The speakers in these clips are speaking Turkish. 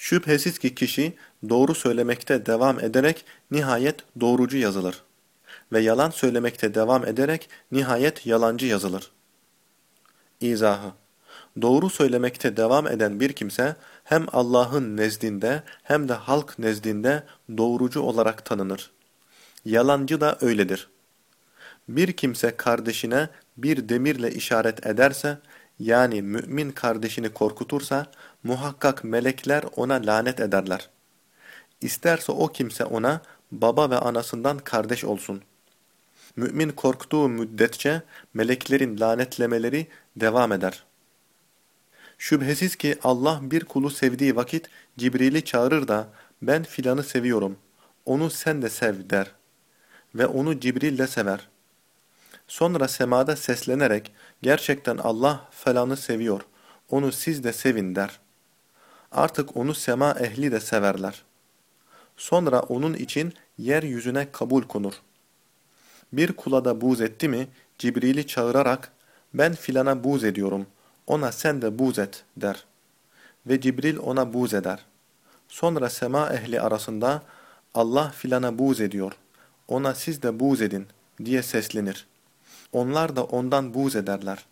Şüphesiz ki kişi doğru söylemekte devam ederek nihayet doğrucu yazılır. Ve yalan söylemekte devam ederek nihayet yalancı yazılır. İzahı Doğru söylemekte devam eden bir kimse hem Allah'ın nezdinde hem de halk nezdinde doğrucu olarak tanınır. Yalancı da öyledir. Bir kimse kardeşine bir demirle işaret ederse, yani mümin kardeşini korkutursa, muhakkak melekler ona lanet ederler. İsterse o kimse ona baba ve anasından kardeş olsun. Mümin korktuğu müddetçe meleklerin lanetlemeleri devam eder. Şüphesiz ki Allah bir kulu sevdiği vakit Cibril'i çağırır da ben filanı seviyorum, onu sen de sev der. Ve onu Cibril de sever. Sonra semada seslenerek gerçekten Allah falanı seviyor, onu siz de sevin der. Artık onu sema ehli de severler. Sonra onun için yeryüzüne kabul konur. Bir kula da buz etti mi Cibril'i çağırarak ben filana buz ediyorum, ona sen de buz et der. Ve Cibril ona buz eder. Sonra sema ehli arasında Allah filana buz ediyor, ona siz de buz edin diye seslenir. Onlar da ondan buz ederler.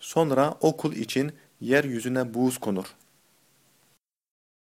Sonra o kul için yeryüzüne buz konur.